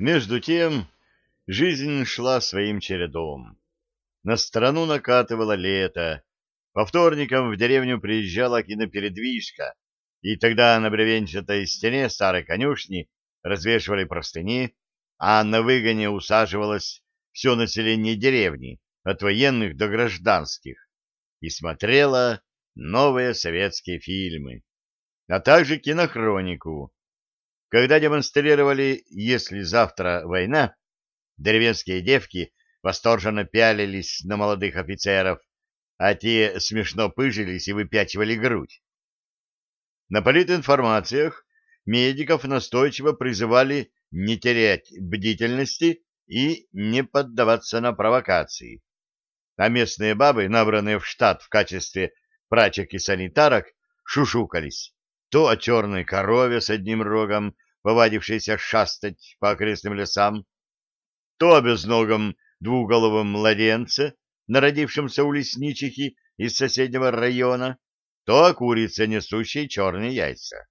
Между тем жизнь шла своим чередом. На страну накатывало лето. По вторникам в деревню приезжала кинопередвижка, и тогда на бревенчатой стене старой конюшни развешивали простыни, а на выгоне усаживалось все население деревни, от военных до гражданских, и смотрело новые советские фильмы, а также кинохронику, когда демонстрировали «Если завтра война», деревенские девки восторженно пялились на молодых офицеров, а те смешно пыжились и выпячивали грудь. На политинформациях медиков настойчиво призывали не терять бдительности и не поддаваться на провокации. А местные бабы, набранные в штат в качестве прачек и санитарок, шушукались то о черной корове с одним рогом, повадившейся шастать по окрестным лесам, то о безногом двуголовом младенце, народившемся у лесничихи из соседнего района, то о курице, несущей черные яйца.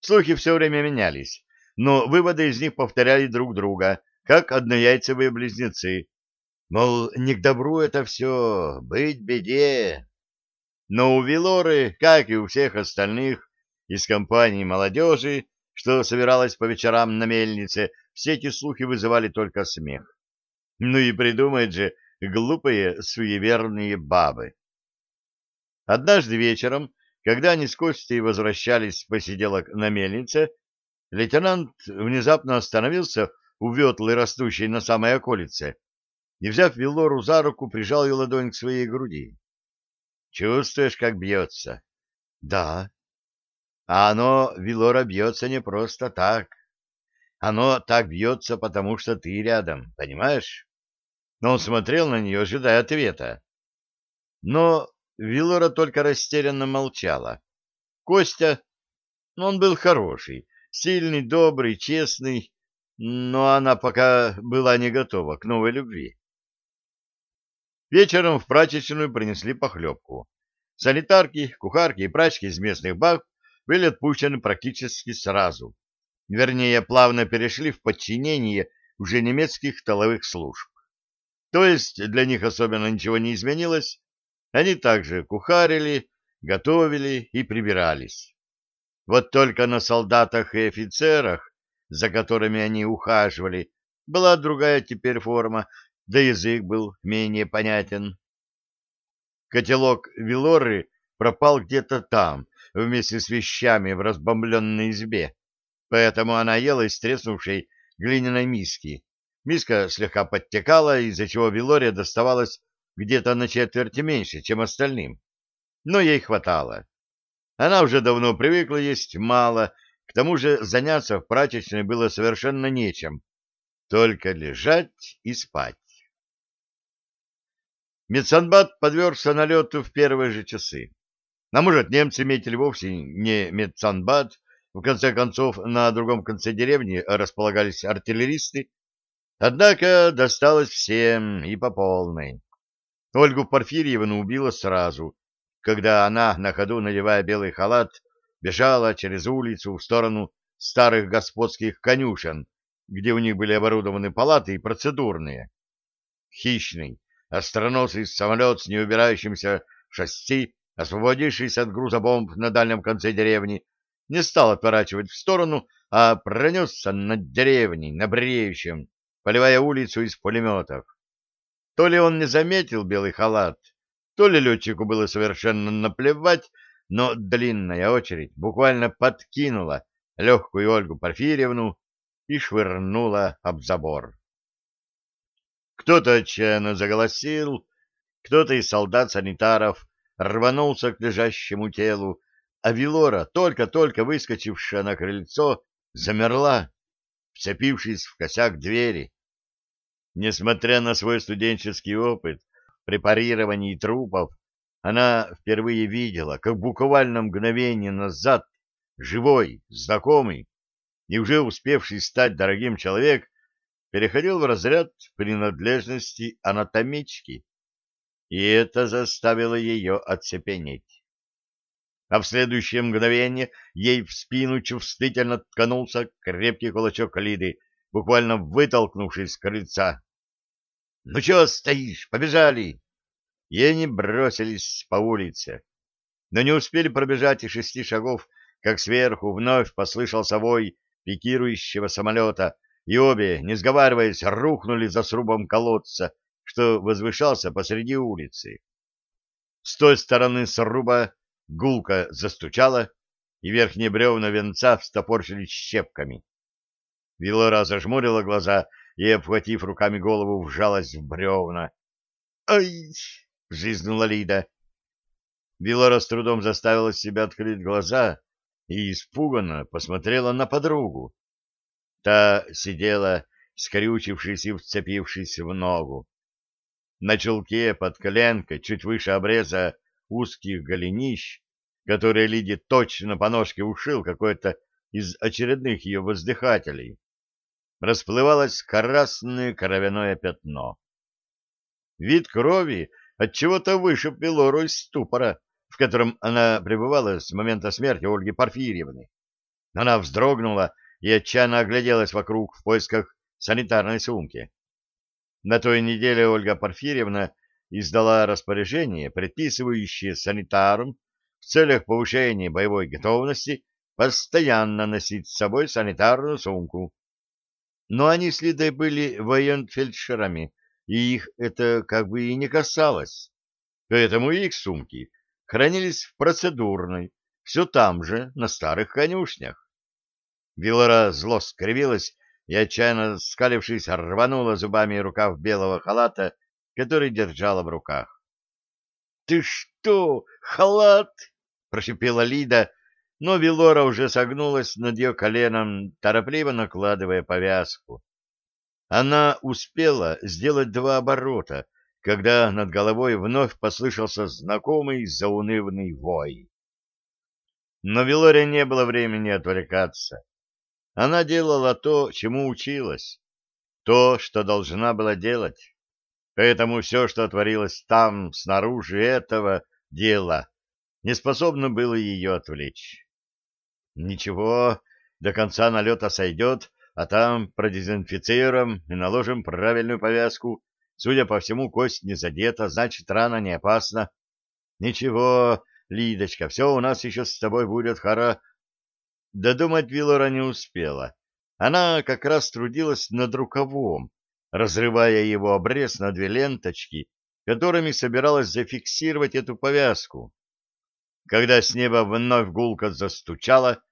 Слухи все время менялись, но выводы из них повторяли друг друга, как однояйцевые близнецы. Мол, не к добру это все, быть беде. Но у Вилоры, как и у всех остальных, из компании молодежи, что собиралась по вечерам на мельнице, все эти слухи вызывали только смех. Ну и придумают же глупые суеверные бабы. Однажды вечером, когда они с Костей возвращались с посиделок на мельнице, лейтенант внезапно остановился у ветлы, растущей на самой околице, и, взяв Вилору за руку, прижал ее ладонь к своей груди. — Чувствуешь, как бьется? — Да, а оно, Вилора, бьется не просто так. Оно так бьется, потому что ты рядом, понимаешь? Но он смотрел на нее, ожидая ответа. Но Вилора только растерянно молчала. Костя, ну, он был хороший, сильный, добрый, честный, но она пока была не готова к новой любви. Вечером в прачечную принесли похлебку. Санитарки, кухарки и прачки из местных баб были отпущены практически сразу. Вернее, плавно перешли в подчинение уже немецких тыловых служб. То есть для них особенно ничего не изменилось. Они также кухарили, готовили и прибирались. Вот только на солдатах и офицерах, за которыми они ухаживали, была другая теперь форма, да язык был менее понятен. Котелок Вилоры пропал где-то там, вместе с вещами в разбомбленной избе, поэтому она ела из треснувшей глиняной миски. Миска слегка подтекала, из-за чего Вилория доставалась где-то на четверть меньше, чем остальным. Но ей хватало. Она уже давно привыкла есть мало, к тому же заняться в прачечной было совершенно нечем, только лежать и спать. Медсанбат подвергся налету в первые же часы. А может, немцы метили вовсе не медсанбат, в конце концов, на другом конце деревни располагались артиллеристы. Однако досталось всем и по полной. Ольгу Порфирьевну убило сразу, когда она, на ходу надевая белый халат, бежала через улицу в сторону старых господских конюшен, где у них были оборудованы палаты и процедурные. Хищный, остроносый самолет с неубирающимся шасси освободившись от груза бомб на дальнем конце деревни, не стал отворачивать в сторону, а пронесся над деревней, на бреющем, поливая улицу из пулеметов. То ли он не заметил белый халат, то ли летчику было совершенно наплевать, но длинная очередь буквально подкинула легкую Ольгу Порфирьевну и швырнула об забор. Кто-то отчаянно заголосил, кто-то из солдат-санитаров рванулся к лежащему телу, а Вилора, только-только выскочившая на крыльцо, замерла, вцепившись в косяк двери. Несмотря на свой студенческий опыт парировании трупов, она впервые видела, как буквально мгновение назад живой, знакомый и уже успевший стать дорогим человек переходил в разряд принадлежности анатомички и это заставило ее оцепенеть. А в следующее мгновение ей в спину чувствительно ткнулся крепкий кулачок Лиды, буквально вытолкнувшись с крыльца. — Ну чего стоишь? Побежали! И они бросились по улице. Но не успели пробежать и шести шагов, как сверху вновь послышался вой пикирующего самолета, и обе, не сговариваясь, рухнули за срубом колодца, что возвышался посреди улицы. С той стороны сруба гулко застучало, и верхние бревна венца встопорчились щепками. Вилора зажмурила глаза и, обхватив руками голову, вжалась в бревна. «Ай!» — взвизгнула Лида. Вилора с трудом заставила себя открыть глаза и испуганно посмотрела на подругу. Та сидела, скрючившись и вцепившись в ногу. На чулке под коленкой, чуть выше обреза узких голенищ, которые Лиде точно по ножке ушил какой-то из очередных ее воздыхателей, расплывалось красное кровяное пятно. Вид крови от чего то вышиб Пилору из ступора, в котором она пребывала с момента смерти Ольги Порфирьевны. Она вздрогнула и отчаянно огляделась вокруг в поисках санитарной сумки. На той неделе Ольга Порфирьевна издала распоряжение, предписывающее санитарам в целях повышения боевой готовности постоянно носить с собой санитарную сумку. Но они с Лидой были военфельдшерами, и их это как бы и не касалось. Поэтому их сумки хранились в процедурной, все там же, на старых конюшнях. Вилора зло скривилась и, отчаянно скалившись, рванула зубами рукав белого халата, который держала в руках. — Ты что, халат? — прошипела Лида, но Вилора уже согнулась над ее коленом, торопливо накладывая повязку. Она успела сделать два оборота, когда над головой вновь послышался знакомый заунывный вой. Но Вилоре не было времени отвлекаться. Она делала то, чему училась, то, что должна была делать. Поэтому все, что творилось там, снаружи этого дела, не способно было ее отвлечь. Ничего, до конца налета сойдет, а там продезинфицируем и наложим правильную повязку. Судя по всему, кость не задета, значит, рана не опасна. Ничего, Лидочка, все у нас еще с тобой будет хоро... Додумать Вилора не успела. Она как раз трудилась над рукавом, разрывая его обрез на две ленточки, которыми собиралась зафиксировать эту повязку. Когда с неба вновь гулко застучало,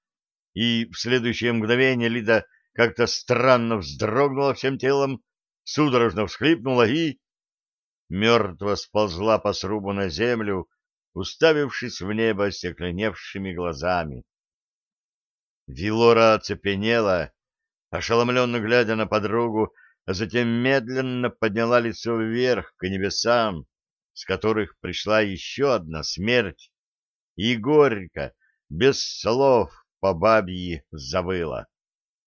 и в следующее мгновение Лида как-то странно вздрогнула всем телом, судорожно всхлипнула и... мертво сползла по срубу на землю, уставившись в небо остекленевшими глазами. Вилора оцепенела, ошеломленно глядя на подругу, а затем медленно подняла лицо вверх к небесам, с которых пришла еще одна смерть, и горько, без слов, по бабьи завыла.